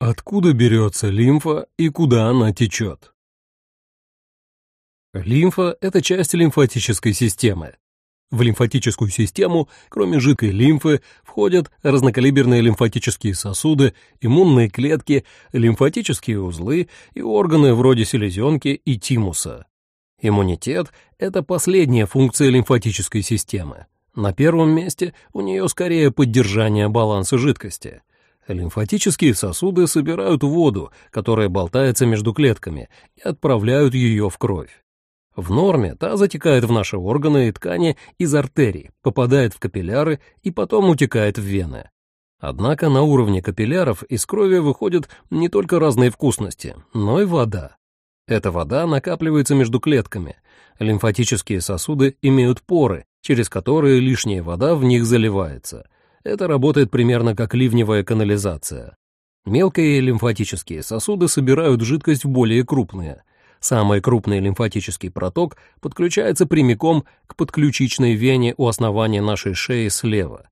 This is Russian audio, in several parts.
Откуда берется лимфа и куда она течет? Лимфа – это часть лимфатической системы. В лимфатическую систему, кроме жидкой лимфы, входят разнокалиберные лимфатические сосуды, иммунные клетки, лимфатические узлы и органы вроде селезенки и тимуса. Иммунитет – это последняя функция лимфатической системы. На первом месте у нее скорее поддержание баланса жидкости – Лимфатические сосуды собирают воду, которая болтается между клетками, и отправляют ее в кровь. В норме та затекает в наши органы и ткани из артерий, попадает в капилляры и потом утекает в вены. Однако на уровне капилляров из крови выходят не только разные вкусности, но и вода. Эта вода накапливается между клетками. Лимфатические сосуды имеют поры, через которые лишняя вода в них заливается – это работает примерно как ливневая канализация. Мелкие лимфатические сосуды собирают жидкость в более крупные. Самый крупный лимфатический проток подключается прямиком к подключичной вене у основания нашей шеи слева.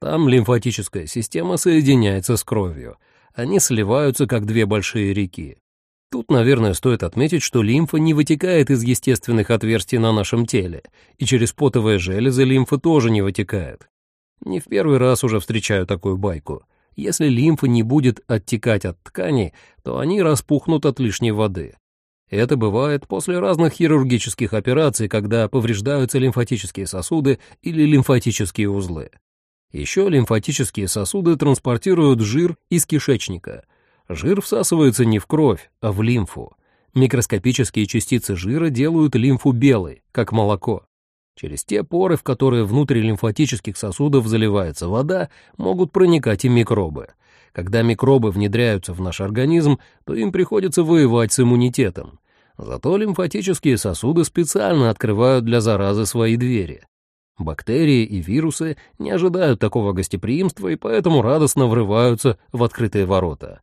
Там лимфатическая система соединяется с кровью. Они сливаются, как две большие реки. Тут, наверное, стоит отметить, что лимфа не вытекает из естественных отверстий на нашем теле, и через потовые железы лимфа тоже не вытекает. Не в первый раз уже встречаю такую байку. Если лимфа не будет оттекать от тканей, то они распухнут от лишней воды. Это бывает после разных хирургических операций, когда повреждаются лимфатические сосуды или лимфатические узлы. Еще лимфатические сосуды транспортируют жир из кишечника. Жир всасывается не в кровь, а в лимфу. Микроскопические частицы жира делают лимфу белой, как молоко. Через те поры, в которые внутрь лимфатических сосудов заливается вода, могут проникать и микробы. Когда микробы внедряются в наш организм, то им приходится воевать с иммунитетом. Зато лимфатические сосуды специально открывают для заразы свои двери. Бактерии и вирусы не ожидают такого гостеприимства и поэтому радостно врываются в открытые ворота.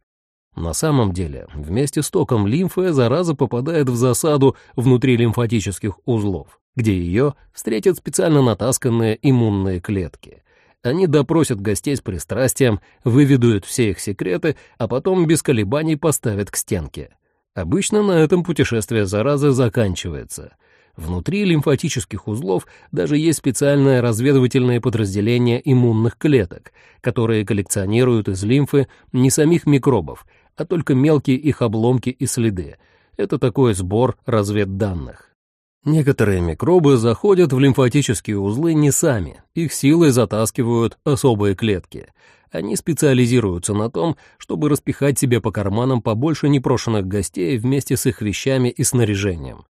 На самом деле, вместе с током лимфы зараза попадает в засаду внутри лимфатических узлов где ее встретят специально натасканные иммунные клетки. Они допросят гостей с пристрастием, выведут все их секреты, а потом без колебаний поставят к стенке. Обычно на этом путешествие заразы заканчивается. Внутри лимфатических узлов даже есть специальное разведывательное подразделение иммунных клеток, которые коллекционируют из лимфы не самих микробов, а только мелкие их обломки и следы. Это такой сбор разведданных. Некоторые микробы заходят в лимфатические узлы не сами, их силой затаскивают особые клетки. Они специализируются на том, чтобы распихать себе по карманам побольше непрошенных гостей вместе с их вещами и снаряжением.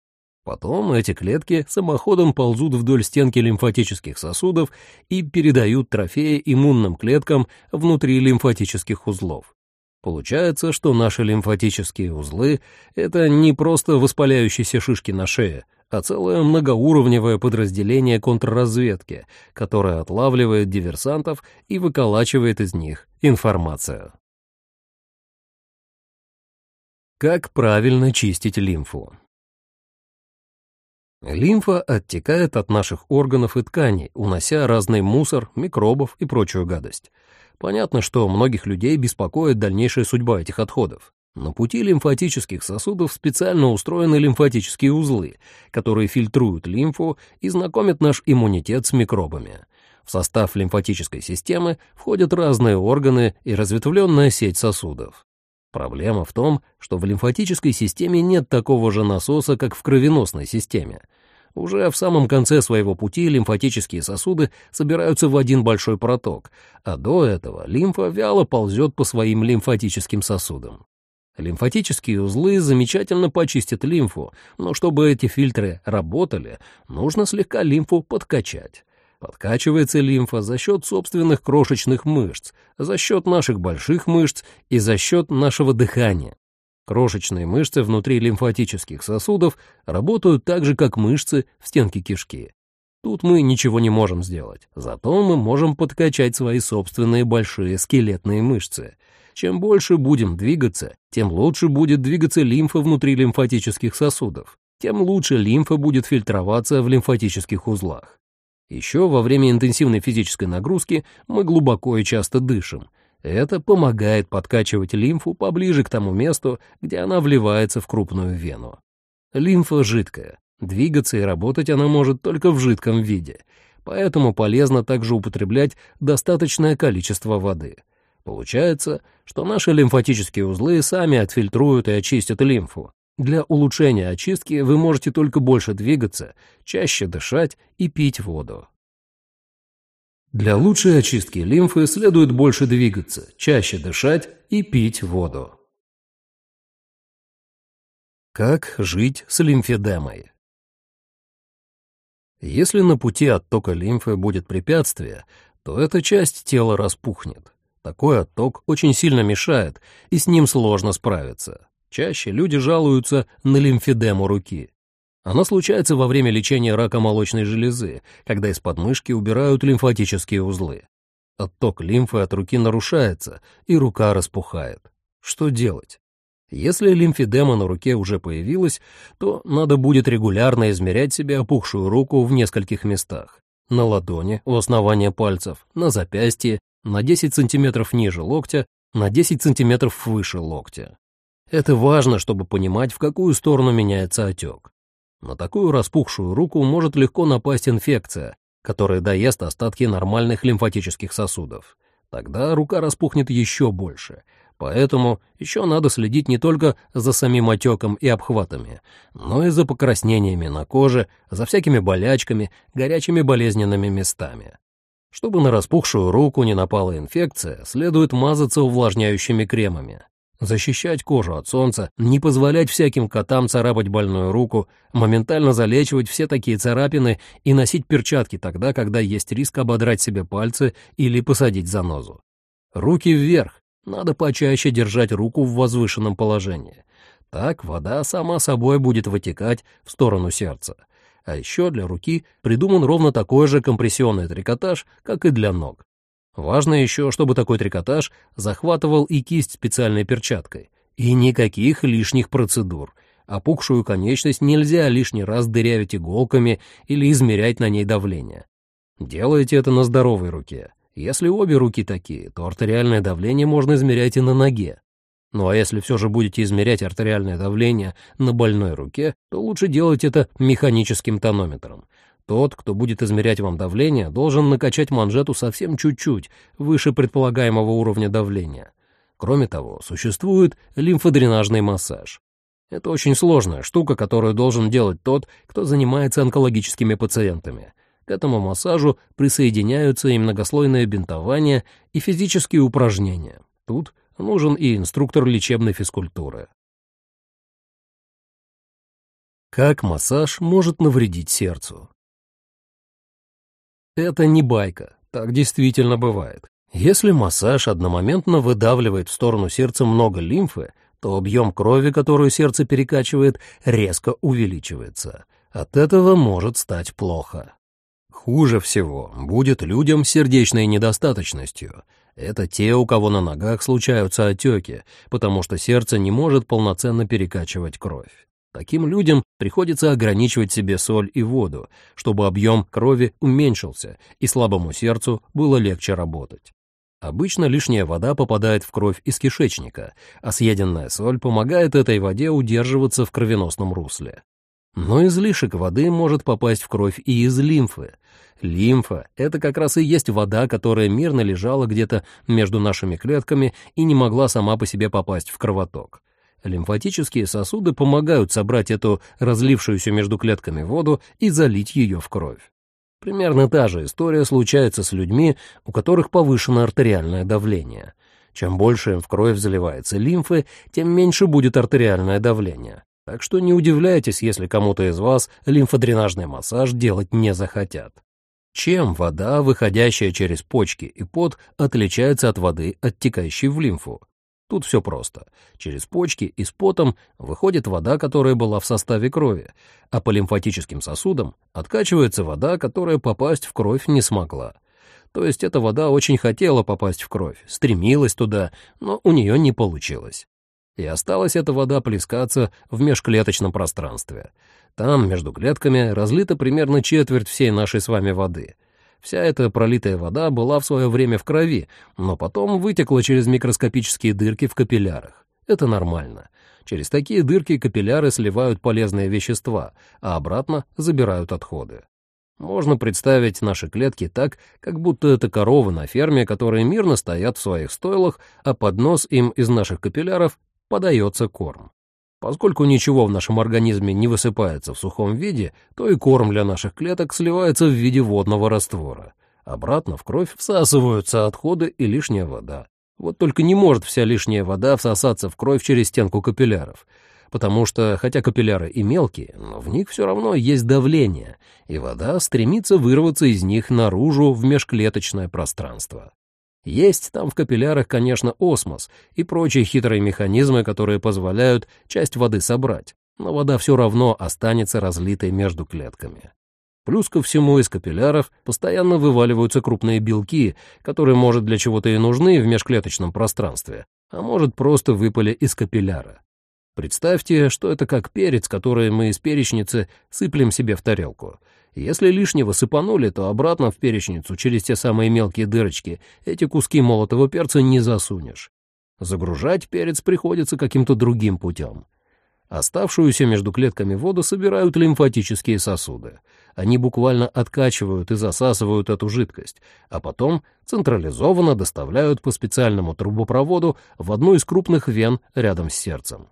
Потом эти клетки самоходом ползут вдоль стенки лимфатических сосудов и передают трофеи иммунным клеткам внутри лимфатических узлов. Получается, что наши лимфатические узлы — это не просто воспаляющиеся шишки на шее, а целое многоуровневое подразделение контрразведки, которое отлавливает диверсантов и выколачивает из них информацию. Как правильно чистить лимфу? Лимфа оттекает от наших органов и тканей, унося разный мусор, микробов и прочую гадость. Понятно, что многих людей беспокоит дальнейшая судьба этих отходов. На пути лимфатических сосудов специально устроены лимфатические узлы, которые фильтруют лимфу и знакомят наш иммунитет с микробами. В состав лимфатической системы входят разные органы и разветвленная сеть сосудов. Проблема в том, что в лимфатической системе нет такого же насоса, как в кровеносной системе. Уже в самом конце своего пути лимфатические сосуды собираются в один большой проток, а до этого лимфа вяло ползет по своим лимфатическим сосудам. Лимфатические узлы замечательно почистят лимфу, но чтобы эти фильтры работали, нужно слегка лимфу подкачать. Подкачивается лимфа за счет собственных крошечных мышц, за счет наших больших мышц и за счет нашего дыхания. Крошечные мышцы внутри лимфатических сосудов работают так же, как мышцы в стенке кишки. Тут мы ничего не можем сделать, зато мы можем подкачать свои собственные большие скелетные мышцы — чем больше будем двигаться, тем лучше будет двигаться лимфа внутри лимфатических сосудов, тем лучше лимфа будет фильтроваться в лимфатических узлах. Еще во время интенсивной физической нагрузки мы глубоко и часто дышим. Это помогает подкачивать лимфу поближе к тому месту, где она вливается в крупную вену. Лимфа жидкая. Двигаться и работать она может только в жидком виде, поэтому полезно также употреблять достаточное количество воды. Получается, что наши лимфатические узлы сами отфильтруют и очистят лимфу. Для улучшения очистки вы можете только больше двигаться, чаще дышать и пить воду. Для лучшей очистки лимфы следует больше двигаться, чаще дышать и пить воду. Как жить с лимфедемой? Если на пути оттока лимфы будет препятствие, то эта часть тела распухнет. Такой отток очень сильно мешает, и с ним сложно справиться. Чаще люди жалуются на лимфедему руки. Она случается во время лечения рака молочной железы, когда из подмышки убирают лимфатические узлы. Отток лимфы от руки нарушается, и рука распухает. Что делать? Если лимфедема на руке уже появилась, то надо будет регулярно измерять себе опухшую руку в нескольких местах. На ладони, у основания пальцев, на запястье, на 10 сантиметров ниже локтя, на 10 сантиметров выше локтя. Это важно, чтобы понимать, в какую сторону меняется отек. На такую распухшую руку может легко напасть инфекция, которая доест остатки нормальных лимфатических сосудов. Тогда рука распухнет еще больше, Поэтому еще надо следить не только за самим отеком и обхватами, но и за покраснениями на коже, за всякими болячками, горячими болезненными местами. Чтобы на распухшую руку не напала инфекция, следует мазаться увлажняющими кремами, защищать кожу от солнца, не позволять всяким котам царапать больную руку, моментально залечивать все такие царапины и носить перчатки тогда, когда есть риск ободрать себе пальцы или посадить занозу. Руки вверх, надо почаще держать руку в возвышенном положении. Так вода сама собой будет вытекать в сторону сердца. А еще для руки придуман ровно такой же компрессионный трикотаж, как и для ног. Важно еще, чтобы такой трикотаж захватывал и кисть специальной перчаткой. И никаких лишних процедур. Опухшую конечность нельзя лишний раз дырявить иголками или измерять на ней давление. Делайте это на здоровой руке. Если обе руки такие, то артериальное давление можно измерять и на ноге. Ну а если все же будете измерять артериальное давление на больной руке, то лучше делать это механическим тонометром. Тот, кто будет измерять вам давление, должен накачать манжету совсем чуть-чуть, выше предполагаемого уровня давления. Кроме того, существует лимфодренажный массаж. Это очень сложная штука, которую должен делать тот, кто занимается онкологическими пациентами. К этому массажу присоединяются и многослойное бинтование, и физические упражнения. Тут нужен и инструктор лечебной физкультуры. Как массаж может навредить сердцу? Это не байка, так действительно бывает. Если массаж одномоментно выдавливает в сторону сердца много лимфы, то объем крови, которую сердце перекачивает, резко увеличивается. От этого может стать плохо. Хуже всего будет людям с сердечной недостаточностью. Это те, у кого на ногах случаются отеки, потому что сердце не может полноценно перекачивать кровь. Таким людям приходится ограничивать себе соль и воду, чтобы объем крови уменьшился и слабому сердцу было легче работать. Обычно лишняя вода попадает в кровь из кишечника, а съеденная соль помогает этой воде удерживаться в кровеносном русле. Но излишек воды может попасть в кровь и из лимфы. Лимфа — это как раз и есть вода, которая мирно лежала где-то между нашими клетками и не могла сама по себе попасть в кровоток. Лимфатические сосуды помогают собрать эту разлившуюся между клетками воду и залить ее в кровь. Примерно та же история случается с людьми, у которых повышено артериальное давление. Чем больше в кровь заливается лимфы, тем меньше будет артериальное давление. Так что не удивляйтесь, если кому-то из вас лимфодренажный массаж делать не захотят. Чем вода, выходящая через почки и пот, отличается от воды, оттекающей в лимфу? Тут все просто. Через почки и с потом выходит вода, которая была в составе крови, а по лимфатическим сосудам откачивается вода, которая попасть в кровь не смогла. То есть эта вода очень хотела попасть в кровь, стремилась туда, но у нее не получилось и осталась эта вода плескаться в межклеточном пространстве. Там, между клетками, разлита примерно четверть всей нашей с вами воды. Вся эта пролитая вода была в свое время в крови, но потом вытекла через микроскопические дырки в капиллярах. Это нормально. Через такие дырки капилляры сливают полезные вещества, а обратно забирают отходы. Можно представить наши клетки так, как будто это коровы на ферме, которые мирно стоят в своих стойлах, а под нос им из наших капилляров подается корм. Поскольку ничего в нашем организме не высыпается в сухом виде, то и корм для наших клеток сливается в виде водного раствора. Обратно в кровь всасываются отходы и лишняя вода. Вот только не может вся лишняя вода всосаться в кровь через стенку капилляров, потому что, хотя капилляры и мелкие, но в них все равно есть давление, и вода стремится вырваться из них наружу в межклеточное пространство. Есть там в капиллярах, конечно, осмос и прочие хитрые механизмы, которые позволяют часть воды собрать, но вода все равно останется разлитой между клетками. Плюс ко всему из капилляров постоянно вываливаются крупные белки, которые, может, для чего-то и нужны в межклеточном пространстве, а может, просто выпали из капилляра. Представьте, что это как перец, который мы из перечницы сыплем себе в тарелку. Если лишнего сыпанули, то обратно в перечницу через те самые мелкие дырочки эти куски молотого перца не засунешь. Загружать перец приходится каким-то другим путем. Оставшуюся между клетками воду собирают лимфатические сосуды. Они буквально откачивают и засасывают эту жидкость, а потом централизованно доставляют по специальному трубопроводу в одну из крупных вен рядом с сердцем.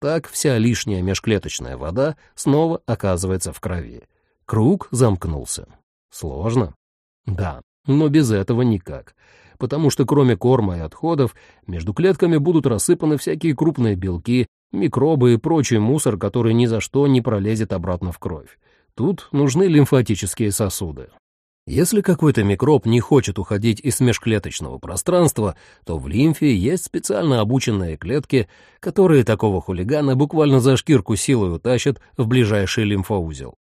Так вся лишняя межклеточная вода снова оказывается в крови. Круг замкнулся. Сложно? Да, но без этого никак потому что кроме корма и отходов между клетками будут рассыпаны всякие крупные белки, микробы и прочий мусор, который ни за что не пролезет обратно в кровь. Тут нужны лимфатические сосуды. Если какой-то микроб не хочет уходить из межклеточного пространства, то в лимфе есть специально обученные клетки, которые такого хулигана буквально за шкирку силой утащат в ближайший лимфоузел.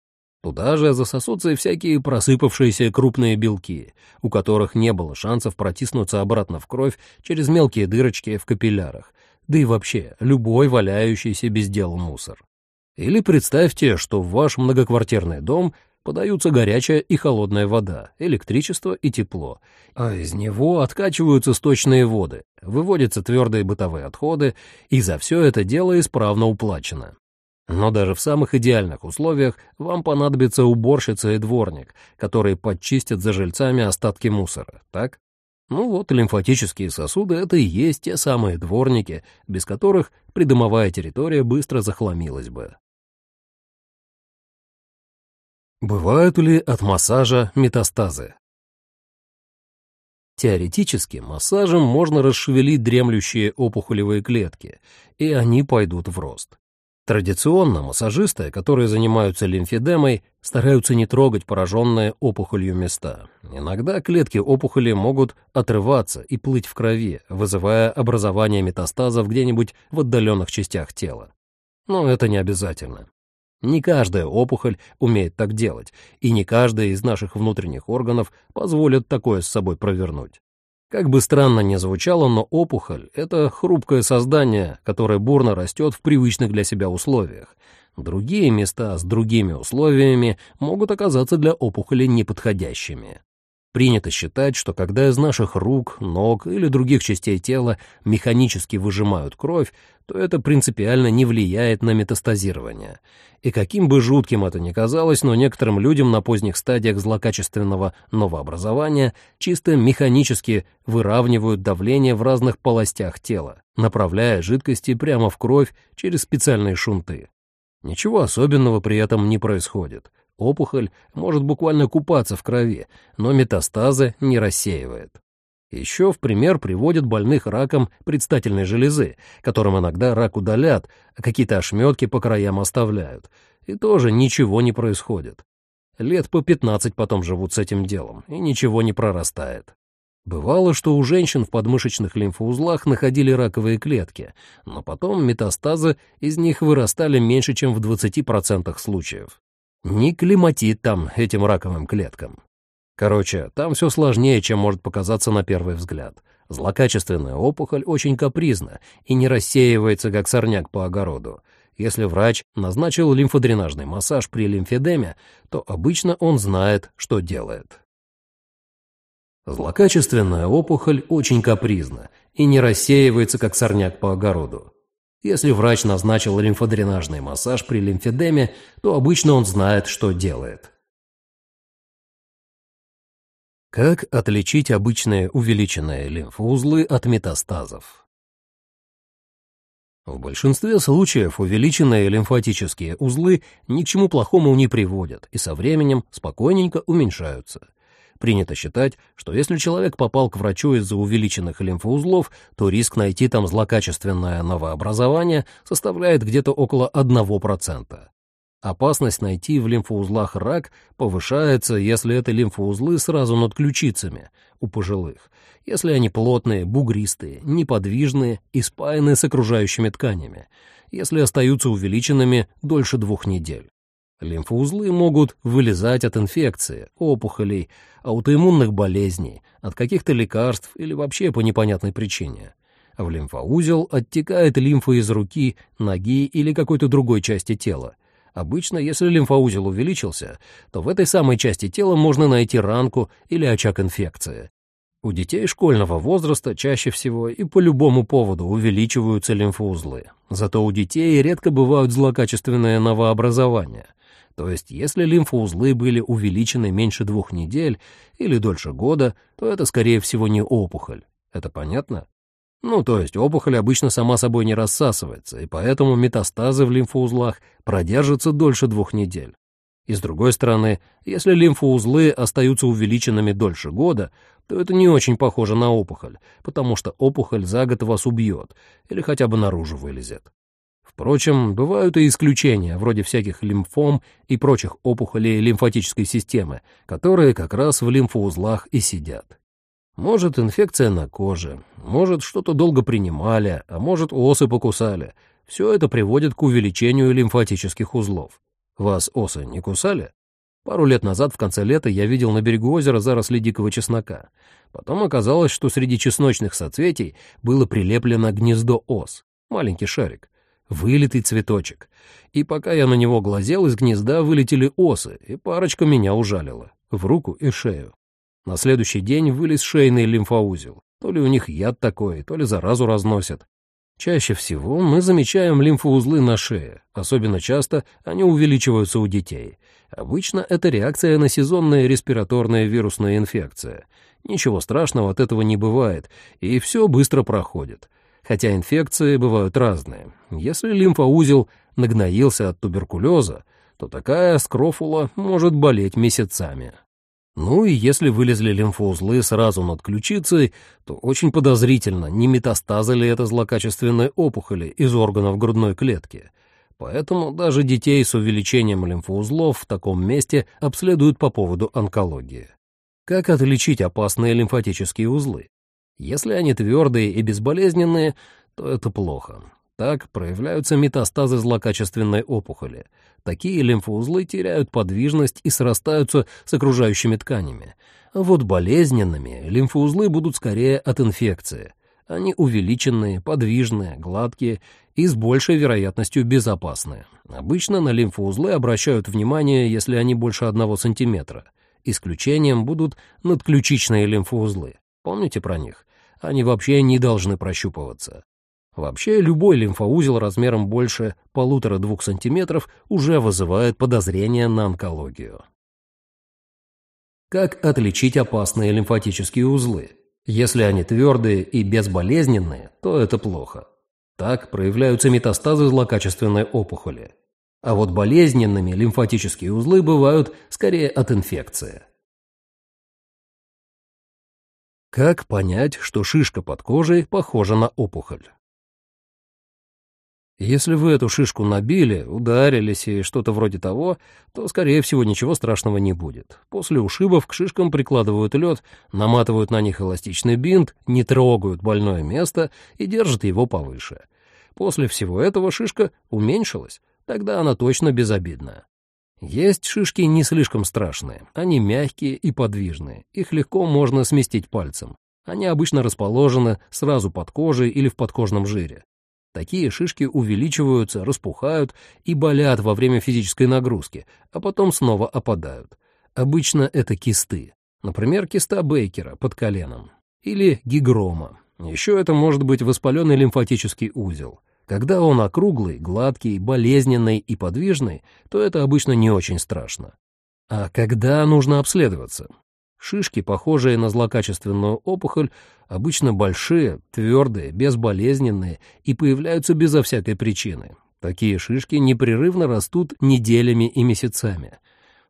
Туда же засосутся и всякие просыпавшиеся крупные белки, у которых не было шансов протиснуться обратно в кровь через мелкие дырочки в капиллярах, да и вообще любой валяющийся без дела мусор. Или представьте, что в ваш многоквартирный дом подаются горячая и холодная вода, электричество и тепло, а из него откачиваются сточные воды, выводятся твердые бытовые отходы, и за все это дело исправно уплачено. Но даже в самых идеальных условиях вам понадобится уборщица и дворник, которые подчистят за жильцами остатки мусора, так? Ну вот, лимфатические сосуды — это и есть те самые дворники, без которых придомовая территория быстро захламилась бы. Бывают ли от массажа метастазы? Теоретически массажем можно расшевелить дремлющие опухолевые клетки, и они пойдут в рост. Традиционно массажисты, которые занимаются лимфедемой, стараются не трогать пораженные опухолью места. Иногда клетки опухоли могут отрываться и плыть в крови, вызывая образование метастазов где-нибудь в отдаленных частях тела. Но это не обязательно. Не каждая опухоль умеет так делать, и не каждая из наших внутренних органов позволит такое с собой провернуть. Как бы странно ни звучало, но опухоль — это хрупкое создание, которое бурно растет в привычных для себя условиях. Другие места с другими условиями могут оказаться для опухоли неподходящими. Принято считать, что когда из наших рук, ног или других частей тела механически выжимают кровь, то это принципиально не влияет на метастазирование. И каким бы жутким это ни казалось, но некоторым людям на поздних стадиях злокачественного новообразования чисто механически выравнивают давление в разных полостях тела, направляя жидкости прямо в кровь через специальные шунты. Ничего особенного при этом не происходит. Опухоль может буквально купаться в крови, но метастазы не рассеивает. Еще в пример приводят больных раком предстательной железы, которым иногда рак удалят, а какие-то ошметки по краям оставляют. И тоже ничего не происходит. Лет по 15 потом живут с этим делом, и ничего не прорастает. Бывало, что у женщин в подмышечных лимфоузлах находили раковые клетки, но потом метастазы из них вырастали меньше, чем в 20% случаев. Не климатит там этим раковым клеткам. Короче, там все сложнее, чем может показаться на первый взгляд. Злокачественная опухоль очень капризна и не рассеивается, как сорняк по огороду. Если врач назначил лимфодренажный массаж при лимфедеме, то обычно он знает, что делает. Злокачественная опухоль очень капризна и не рассеивается, как сорняк по огороду. Если врач назначил лимфодренажный массаж при лимфедеме, то обычно он знает, что делает. Как отличить обычные увеличенные лимфоузлы от метастазов? В большинстве случаев увеличенные лимфатические узлы ни к чему плохому не приводят и со временем спокойненько уменьшаются. Принято считать, что если человек попал к врачу из-за увеличенных лимфоузлов, то риск найти там злокачественное новообразование составляет где-то около 1%. Опасность найти в лимфоузлах рак повышается, если это лимфоузлы сразу над ключицами у пожилых, если они плотные, бугристые, неподвижные и спаяны с окружающими тканями, если остаются увеличенными дольше двух недель. Лимфоузлы могут вылезать от инфекции, опухолей, аутоиммунных болезней, от каких-то лекарств или вообще по непонятной причине. В лимфоузел оттекает лимфа из руки, ноги или какой-то другой части тела. Обычно, если лимфоузел увеличился, то в этой самой части тела можно найти ранку или очаг инфекции. У детей школьного возраста чаще всего и по любому поводу увеличиваются лимфоузлы. Зато у детей редко бывают злокачественные новообразования. То есть, если лимфоузлы были увеличены меньше двух недель или дольше года, то это, скорее всего, не опухоль. Это понятно? Ну, то есть опухоль обычно сама собой не рассасывается, и поэтому метастазы в лимфоузлах продержатся дольше двух недель. И с другой стороны, если лимфоузлы остаются увеличенными дольше года, то это не очень похоже на опухоль, потому что опухоль за год вас убьет или хотя бы наружу вылезет. Впрочем, бывают и исключения, вроде всяких лимфом и прочих опухолей лимфатической системы, которые как раз в лимфоузлах и сидят. Может, инфекция на коже, может, что-то долго принимали, а может, осы покусали. Все это приводит к увеличению лимфатических узлов. Вас осы не кусали? Пару лет назад, в конце лета, я видел на берегу озера заросли дикого чеснока. Потом оказалось, что среди чесночных соцветий было прилеплено гнездо ос, маленький шарик вылитый цветочек. И пока я на него глазел, из гнезда вылетели осы, и парочка меня ужалила. В руку и шею. На следующий день вылез шейный лимфоузел. То ли у них яд такой, то ли заразу разносят. Чаще всего мы замечаем лимфоузлы на шее. Особенно часто они увеличиваются у детей. Обычно это реакция на сезонная респираторная вирусная инфекция. Ничего страшного от этого не бывает, и все быстро проходит хотя инфекции бывают разные. Если лимфоузел нагноился от туберкулеза, то такая скрофула может болеть месяцами. Ну и если вылезли лимфоузлы сразу над ключицей, то очень подозрительно, не метастазы ли это злокачественной опухоли из органов грудной клетки. Поэтому даже детей с увеличением лимфоузлов в таком месте обследуют по поводу онкологии. Как отличить опасные лимфатические узлы? Если они твердые и безболезненные, то это плохо. Так проявляются метастазы злокачественной опухоли. Такие лимфоузлы теряют подвижность и срастаются с окружающими тканями. А вот болезненными лимфоузлы будут скорее от инфекции. Они увеличенные, подвижные, гладкие и с большей вероятностью безопасны. Обычно на лимфоузлы обращают внимание, если они больше одного сантиметра. Исключением будут надключичные лимфоузлы. Помните про них? Они вообще не должны прощупываться. Вообще, любой лимфоузел размером больше полутора-двух сантиметров уже вызывает подозрение на онкологию. Как отличить опасные лимфатические узлы? Если они твердые и безболезненные, то это плохо. Так проявляются метастазы злокачественной опухоли. А вот болезненными лимфатические узлы бывают скорее от инфекции. Как понять, что шишка под кожей похожа на опухоль? Если вы эту шишку набили, ударились и что-то вроде того, то, скорее всего, ничего страшного не будет. После ушибов к шишкам прикладывают лед, наматывают на них эластичный бинт, не трогают больное место и держат его повыше. После всего этого шишка уменьшилась, тогда она точно безобидная. Есть шишки не слишком страшные, они мягкие и подвижные, их легко можно сместить пальцем. Они обычно расположены сразу под кожей или в подкожном жире. Такие шишки увеличиваются, распухают и болят во время физической нагрузки, а потом снова опадают. Обычно это кисты. например, киста Бейкера под коленом или гигрома. Еще это может быть воспаленный лимфатический узел. Когда он округлый, гладкий, болезненный и подвижный, то это обычно не очень страшно. А когда нужно обследоваться? Шишки, похожие на злокачественную опухоль, обычно большие, твердые, безболезненные и появляются безо всякой причины. Такие шишки непрерывно растут неделями и месяцами.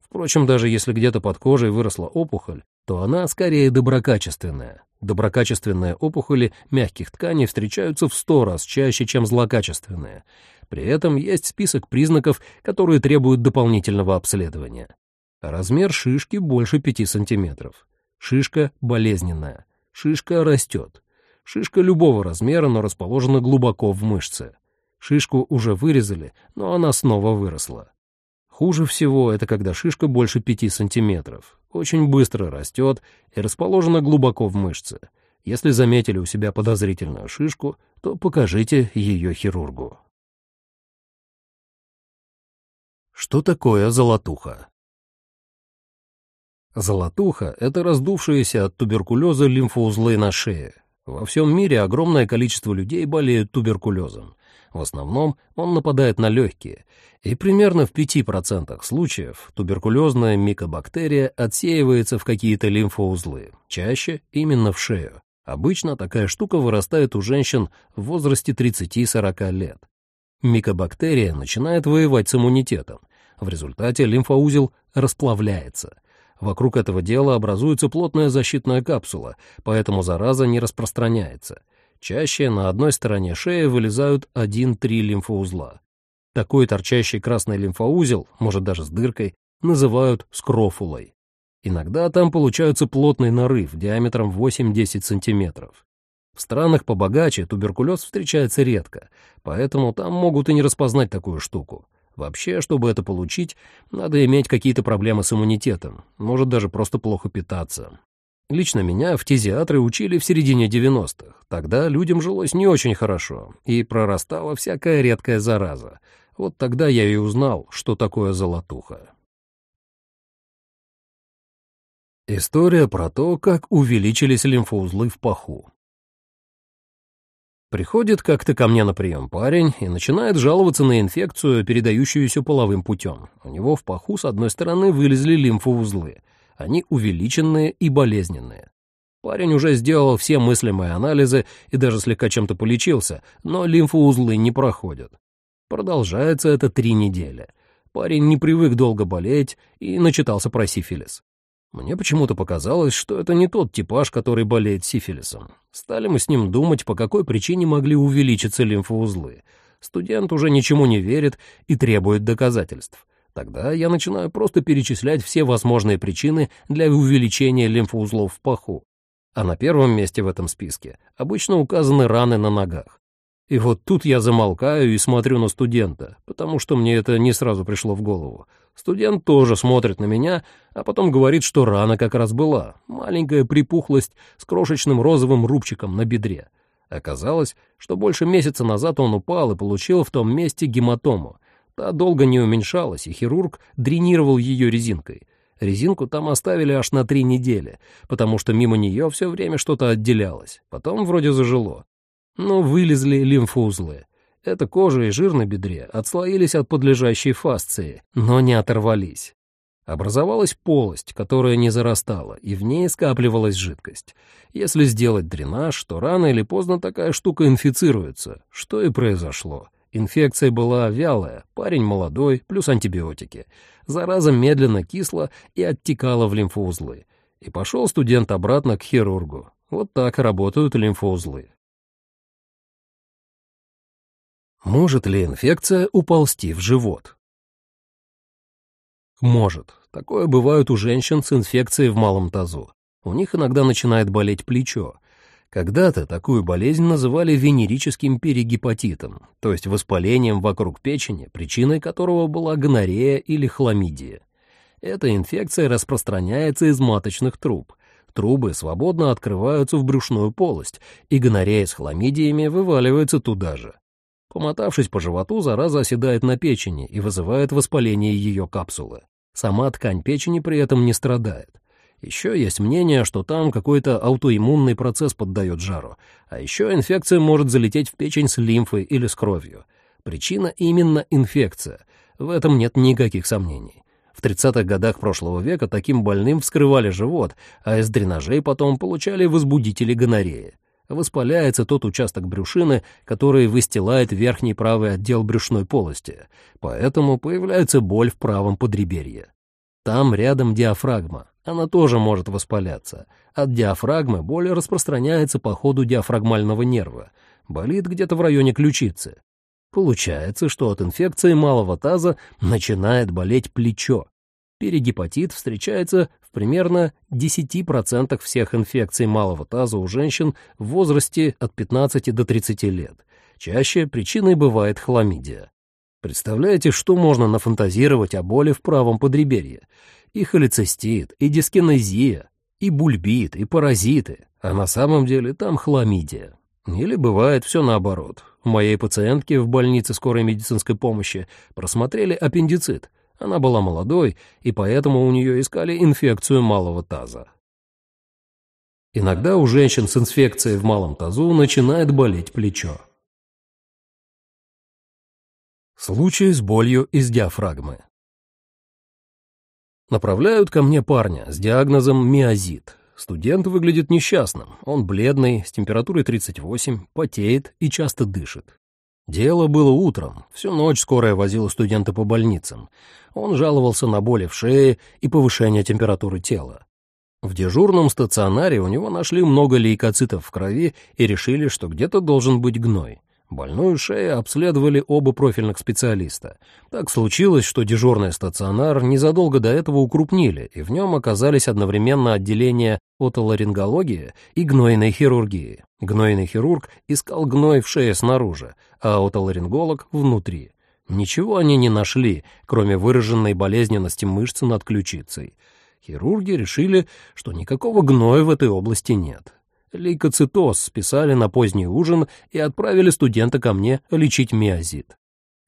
Впрочем, даже если где-то под кожей выросла опухоль, то она скорее доброкачественная. Доброкачественные опухоли мягких тканей встречаются в сто раз чаще, чем злокачественные. При этом есть список признаков, которые требуют дополнительного обследования. Размер шишки больше 5 сантиметров. Шишка болезненная. Шишка растет. Шишка любого размера, но расположена глубоко в мышце. Шишку уже вырезали, но она снова выросла. Хуже всего это когда шишка больше 5 сантиметров. Очень быстро растет и расположена глубоко в мышце. Если заметили у себя подозрительную шишку, то покажите ее хирургу. Что такое золотуха? Золотуха — это раздувшиеся от туберкулеза лимфоузлы на шее. Во всем мире огромное количество людей болеют туберкулезом. В основном он нападает на легкие, и примерно в 5% случаев туберкулезная микобактерия отсеивается в какие-то лимфоузлы, чаще именно в шею. Обычно такая штука вырастает у женщин в возрасте 30-40 лет. Микобактерия начинает воевать с иммунитетом. В результате лимфоузел расплавляется — Вокруг этого дела образуется плотная защитная капсула, поэтому зараза не распространяется. Чаще на одной стороне шеи вылезают 1-3 лимфоузла. Такой торчащий красный лимфоузел, может даже с дыркой, называют скрофулой. Иногда там получается плотный нарыв диаметром 8-10 сантиметров. В странах побогаче туберкулез встречается редко, поэтому там могут и не распознать такую штуку. Вообще, чтобы это получить, надо иметь какие-то проблемы с иммунитетом, может даже просто плохо питаться. Лично меня в фтизиатры учили в середине 90-х. Тогда людям жилось не очень хорошо, и прорастала всякая редкая зараза. Вот тогда я и узнал, что такое золотуха. История про то, как увеличились лимфоузлы в паху. Приходит как-то ко мне на прием парень и начинает жаловаться на инфекцию, передающуюся половым путем. У него в паху с одной стороны вылезли лимфоузлы. Они увеличенные и болезненные. Парень уже сделал все мыслимые анализы и даже слегка чем-то полечился, но лимфоузлы не проходят. Продолжается это три недели. Парень не привык долго болеть и начитался про сифилис. Мне почему-то показалось, что это не тот типаж, который болеет сифилисом. Стали мы с ним думать, по какой причине могли увеличиться лимфоузлы. Студент уже ничему не верит и требует доказательств. Тогда я начинаю просто перечислять все возможные причины для увеличения лимфоузлов в паху. А на первом месте в этом списке обычно указаны раны на ногах. И вот тут я замолкаю и смотрю на студента, потому что мне это не сразу пришло в голову. Студент тоже смотрит на меня, а потом говорит, что рана как раз была. Маленькая припухлость с крошечным розовым рубчиком на бедре. Оказалось, что больше месяца назад он упал и получил в том месте гематому. Та долго не уменьшалась, и хирург дренировал ее резинкой. Резинку там оставили аж на три недели, потому что мимо нее все время что-то отделялось. Потом вроде зажило но вылезли лимфоузлы. Эта кожа и жир на бедре отслоились от подлежащей фасции, но не оторвались. Образовалась полость, которая не зарастала, и в ней скапливалась жидкость. Если сделать дренаж, то рано или поздно такая штука инфицируется, что и произошло. Инфекция была вялая, парень молодой, плюс антибиотики. Зараза медленно кисла и оттекала в лимфоузлы. И пошел студент обратно к хирургу. Вот так работают лимфоузлы. Может ли инфекция уползти в живот? Может. Такое бывает у женщин с инфекцией в малом тазу. У них иногда начинает болеть плечо. Когда-то такую болезнь называли венерическим перегепатитом, то есть воспалением вокруг печени, причиной которого была гонорея или хламидия. Эта инфекция распространяется из маточных труб. Трубы свободно открываются в брюшную полость, и гонорея с хламидиями вываливается туда же. Помотавшись по животу, зараза оседает на печени и вызывает воспаление ее капсулы. Сама ткань печени при этом не страдает. Еще есть мнение, что там какой-то аутоиммунный процесс поддает жару, а еще инфекция может залететь в печень с лимфой или с кровью. Причина именно инфекция. В этом нет никаких сомнений. В 30-х годах прошлого века таким больным вскрывали живот, а из дренажей потом получали возбудители гонореи. Воспаляется тот участок брюшины, который выстилает верхний правый отдел брюшной полости, поэтому появляется боль в правом подреберье. Там рядом диафрагма, она тоже может воспаляться. От диафрагмы боль распространяется по ходу диафрагмального нерва, болит где-то в районе ключицы. Получается, что от инфекции малого таза начинает болеть плечо. Перегепатит встречается в примерно 10% всех инфекций малого таза у женщин в возрасте от 15 до 30 лет. Чаще причиной бывает хламидия. Представляете, что можно нафантазировать о боли в правом подреберье? И холецистит, и дискинезия, и бульбит, и паразиты, а на самом деле там хламидия. Или бывает все наоборот. У моей пациентки в больнице скорой медицинской помощи просмотрели аппендицит. Она была молодой, и поэтому у нее искали инфекцию малого таза. Иногда у женщин с инфекцией в малом тазу начинает болеть плечо. Случай с болью из диафрагмы. Направляют ко мне парня с диагнозом миозит. Студент выглядит несчастным. Он бледный, с температурой 38, потеет и часто дышит. Дело было утром. Всю ночь скорая возила студента по больницам. Он жаловался на боли в шее и повышение температуры тела. В дежурном стационаре у него нашли много лейкоцитов в крови и решили, что где-то должен быть гной. Больную шею обследовали оба профильных специалиста. Так случилось, что дежурный стационар незадолго до этого укрупнили, и в нем оказались одновременно отделения отоларингологии и гнойной хирургии. Гнойный хирург искал гной в шее снаружи, а отоларинголог — внутри. Ничего они не нашли, кроме выраженной болезненности мышцы над ключицей. Хирурги решили, что никакого гноя в этой области нет. Лейкоцитоз списали на поздний ужин и отправили студента ко мне лечить миозит.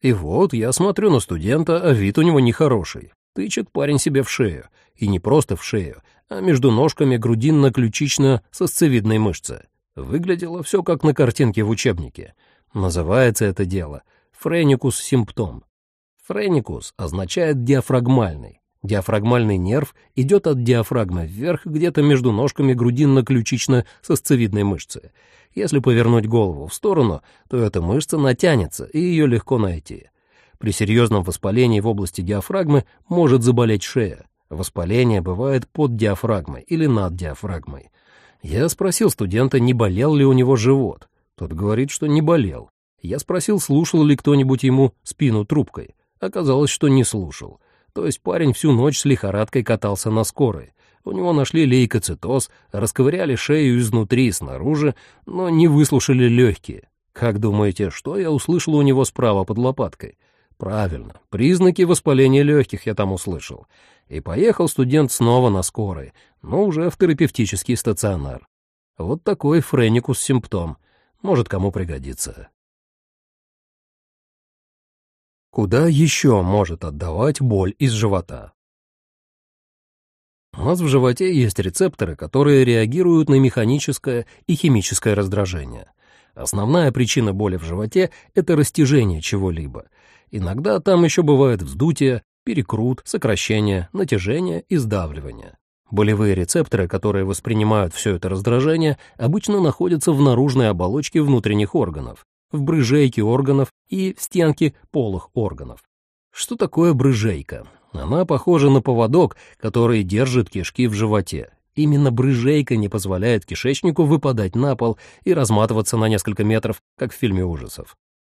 И вот я смотрю на студента, а вид у него нехороший. Тычет парень себе в шею. И не просто в шею, а между ножками грудинно-ключично-сосцевидной мышцы. Выглядело все как на картинке в учебнике. Называется это дело френикус-симптом. Френикус означает диафрагмальный. Диафрагмальный нерв идет от диафрагмы вверх где-то между ножками грудинно-ключично-сосцевидной мышцы. Если повернуть голову в сторону, то эта мышца натянется, и ее легко найти. При серьезном воспалении в области диафрагмы может заболеть шея. Воспаление бывает под диафрагмой или над диафрагмой. Я спросил студента, не болел ли у него живот. Тот говорит, что не болел. Я спросил, слушал ли кто-нибудь ему спину трубкой. Оказалось, что не слушал. То есть парень всю ночь с лихорадкой катался на скорой. У него нашли лейкоцитоз, расковыряли шею изнутри и снаружи, но не выслушали легкие. Как думаете, что я услышал у него справа под лопаткой? Правильно, признаки воспаления легких я там услышал. И поехал студент снова на скорой, но уже в терапевтический стационар. Вот такой френикус-симптом. Может, кому пригодится. Куда еще может отдавать боль из живота? У нас в животе есть рецепторы, которые реагируют на механическое и химическое раздражение. Основная причина боли в животе — это растяжение чего-либо. Иногда там еще бывает вздутие, перекрут, сокращение, натяжение и сдавливание. Болевые рецепторы, которые воспринимают все это раздражение, обычно находятся в наружной оболочке внутренних органов, в брыжейке органов и в стенке полых органов. Что такое брыжейка? Она похожа на поводок, который держит кишки в животе. Именно брыжейка не позволяет кишечнику выпадать на пол и разматываться на несколько метров, как в фильме ужасов.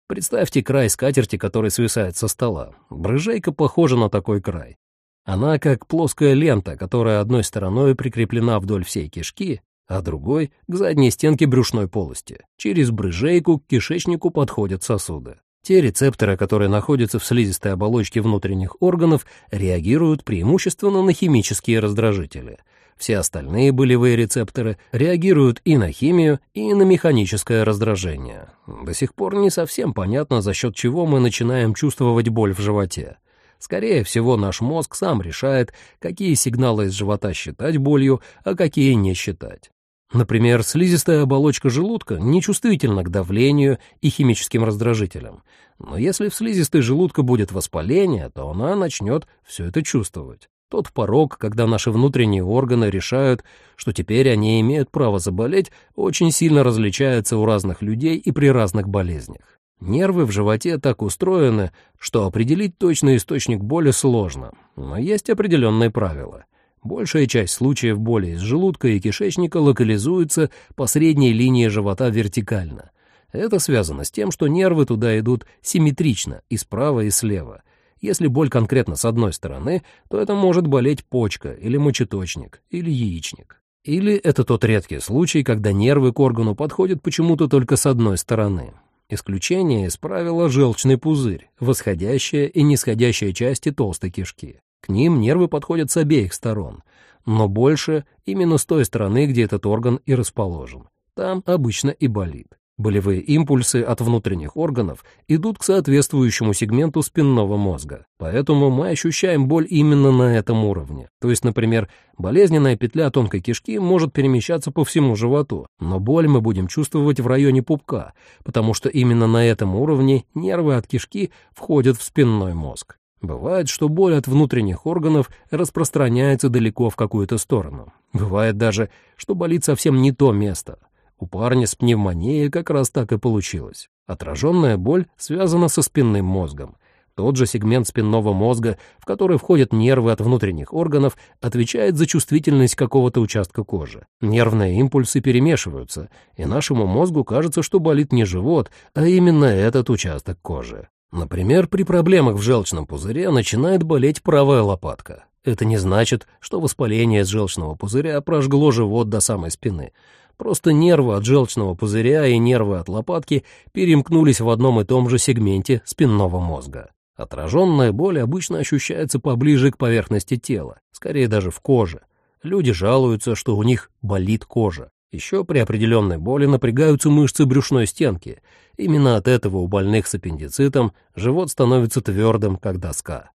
Представьте край скатерти, который свисает со стола. Брыжейка похожа на такой край. Она как плоская лента, которая одной стороной прикреплена вдоль всей кишки, а другой — к задней стенке брюшной полости. Через брыжейку к кишечнику подходят сосуды. Те рецепторы, которые находятся в слизистой оболочке внутренних органов, реагируют преимущественно на химические раздражители. Все остальные болевые рецепторы реагируют и на химию, и на механическое раздражение. До сих пор не совсем понятно, за счет чего мы начинаем чувствовать боль в животе. Скорее всего, наш мозг сам решает, какие сигналы из живота считать болью, а какие не считать. Например, слизистая оболочка желудка нечувствительна к давлению и химическим раздражителям. Но если в слизистой желудка будет воспаление, то она начнет все это чувствовать. Тот порог, когда наши внутренние органы решают, что теперь они имеют право заболеть, очень сильно различается у разных людей и при разных болезнях. Нервы в животе так устроены, что определить точный источник боли сложно, но есть определенные правила. Большая часть случаев боли из желудка и кишечника локализуется по средней линии живота вертикально. Это связано с тем, что нервы туда идут симметрично, и справа, и слева. Если боль конкретно с одной стороны, то это может болеть почка или мочеточник, или яичник. Или это тот редкий случай, когда нервы к органу подходят почему-то только с одной стороны. Исключение из правила желчный пузырь, восходящая и нисходящая части толстой кишки. К ним нервы подходят с обеих сторон, но больше именно с той стороны, где этот орган и расположен. Там обычно и болит. Болевые импульсы от внутренних органов идут к соответствующему сегменту спинного мозга, поэтому мы ощущаем боль именно на этом уровне. То есть, например, болезненная петля тонкой кишки может перемещаться по всему животу, но боль мы будем чувствовать в районе пупка, потому что именно на этом уровне нервы от кишки входят в спинной мозг. Бывает, что боль от внутренних органов распространяется далеко в какую-то сторону. Бывает даже, что болит совсем не то место. У парня с пневмонией как раз так и получилось. Отраженная боль связана со спинным мозгом. Тот же сегмент спинного мозга, в который входят нервы от внутренних органов, отвечает за чувствительность какого-то участка кожи. Нервные импульсы перемешиваются, и нашему мозгу кажется, что болит не живот, а именно этот участок кожи. Например, при проблемах в желчном пузыре начинает болеть правая лопатка. Это не значит, что воспаление из желчного пузыря прожгло живот до самой спины. Просто нервы от желчного пузыря и нервы от лопатки перемкнулись в одном и том же сегменте спинного мозга. Отраженная боль обычно ощущается поближе к поверхности тела, скорее даже в коже. Люди жалуются, что у них болит кожа. Еще при определенной боли напрягаются мышцы брюшной стенки. Именно от этого у больных с аппендицитом живот становится твердым, как доска.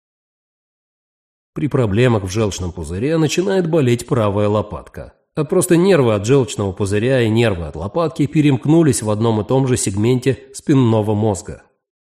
При проблемах в желчном пузыре начинает болеть правая лопатка. А просто нервы от желчного пузыря и нервы от лопатки перемкнулись в одном и том же сегменте спинного мозга.